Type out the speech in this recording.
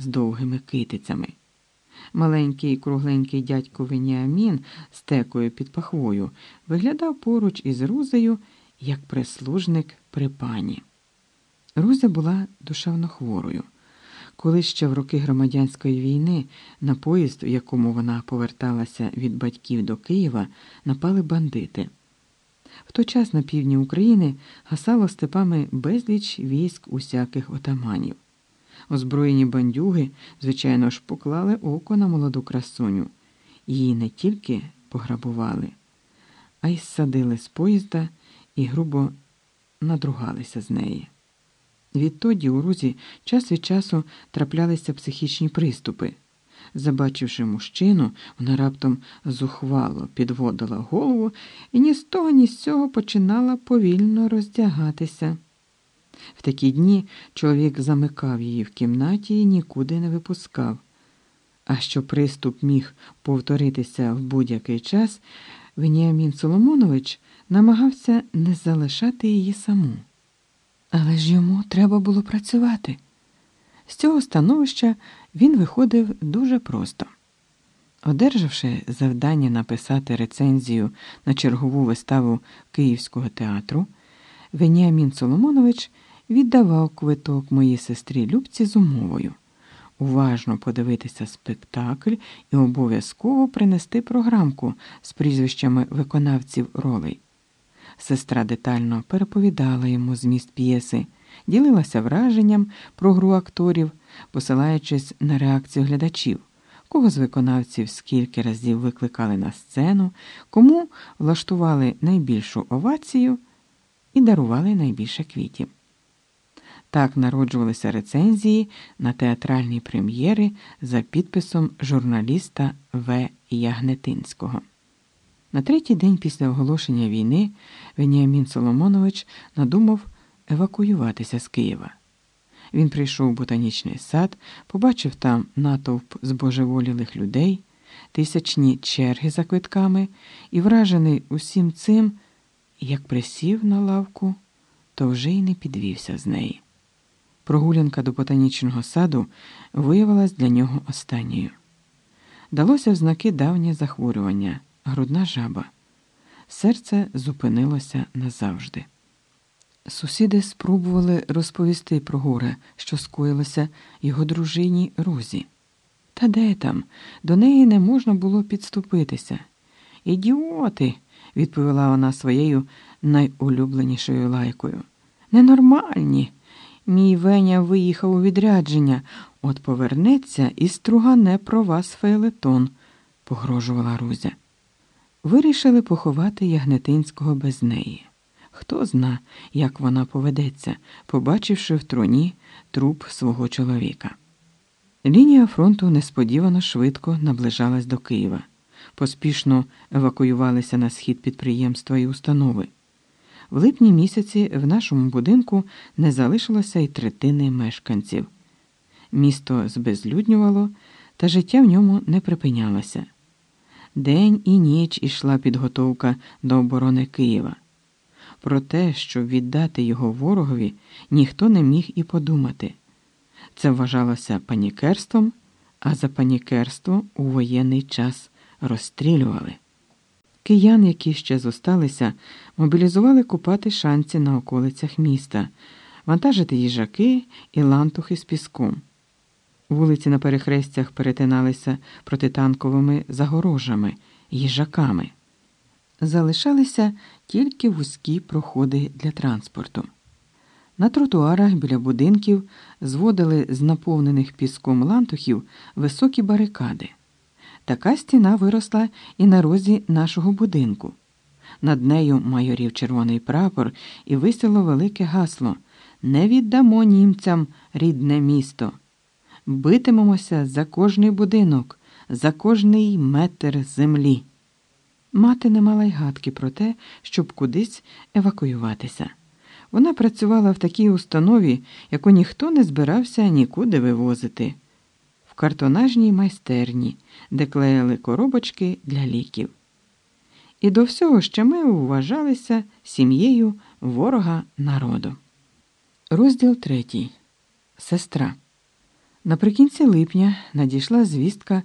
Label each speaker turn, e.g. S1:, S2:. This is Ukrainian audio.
S1: з довгими китицями. Маленький кругленький дядько Веніамін з текою під пахвою виглядав поруч із Рузею як прислужник при пані. Рузя була душевно хворою. Коли ще в роки громадянської війни на поїзд, в якому вона поверталася від батьків до Києва, напали бандити. В той час на півдні України гасало степами безліч військ усяких отаманів. Озброєні бандюги, звичайно ж, поклали око на молоду красуню. Її не тільки пограбували, а й ссадили з поїзда і грубо надругалися з неї. Відтоді у Рузі час від часу траплялися психічні приступи. Забачивши мужчину, вона раптом зухвало підводила голову і ні з того, ні з цього починала повільно роздягатися. В такі дні чоловік замикав її в кімнаті і нікуди не випускав. А що приступ міг повторитися в будь-який час, Веніамін Соломонович намагався не залишати її саму. Але ж йому треба було працювати. З цього становища він виходив дуже просто. Одержавши завдання написати рецензію на чергову виставу Київського театру, Веніамін Соломонович віддавав квиток моїй сестрі Любці з умовою уважно подивитися спектакль і обов'язково принести програмку з прізвищами виконавців ролей. Сестра детально переповідала йому зміст п'єси, ділилася враженням про гру акторів, посилаючись на реакцію глядачів, кого з виконавців скільки разів викликали на сцену, кому влаштували найбільшу овацію і дарували найбільше квітів. Так народжувалися рецензії на театральні прем'єри за підписом журналіста В. Ягнетинського. На третій день після оголошення війни Веніамін Соломонович надумав евакуюватися з Києва. Він прийшов у ботанічний сад, побачив там натовп збожеволілих людей, тисячні черги за квитками і, вражений усім цим, як присів на лавку, то вже й не підвівся з неї. Прогулянка до ботанічного саду виявилась для нього останньою. Далося в знаки давнє захворювання, грудна жаба. Серце зупинилося назавжди. Сусіди спробували розповісти про горе, що скоїлося його дружині Розі. Та де там? До неї не можна було підступитися. Ідіоти, відповіла вона своєю найулюбленішою лайкою. Ненормальні. Мій Веня виїхав у відрядження, от повернеться і стругане про вас фейлетон, погрожувала Рузя. Вирішили поховати Ягнетинського без неї. Хто зна, як вона поведеться, побачивши в троні труп свого чоловіка. Лінія фронту несподівано швидко наближалась до Києва. Поспішно евакуювалися на схід підприємства і установи. В липні місяці в нашому будинку не залишилося й третини мешканців. Місто збезлюднювало, та життя в ньому не припинялося. День і ніч ішла підготовка до оборони Києва. Про те, щоб віддати його ворогові, ніхто не міг і подумати. Це вважалося панікерством, а за панікерство у воєнний час розстрілювали. Киян, які ще зосталися, мобілізували купати шанці на околицях міста, вантажити їжаки і лантухи з піском. Вулиці на перехрестях перетиналися протитанковими загорожами, їжаками. Залишалися тільки вузькі проходи для транспорту. На тротуарах біля будинків зводили з наповнених піском лантухів високі барикади. Така стіна виросла і на розі нашого будинку. Над нею майорів червоний прапор і висіло велике гасло Не віддамо німцям рідне місто. Битимемося за кожний будинок, за кожний метр землі. Мати не мала й гадки про те, щоб кудись евакуюватися. Вона працювала в такій установі, яку ніхто не збирався нікуди вивозити картонажній майстерні, де клеїли коробочки для ліків. І до всього ще ми вважалися сім'єю ворога народу. Розділ третій. Сестра. Наприкінці липня надійшла звістка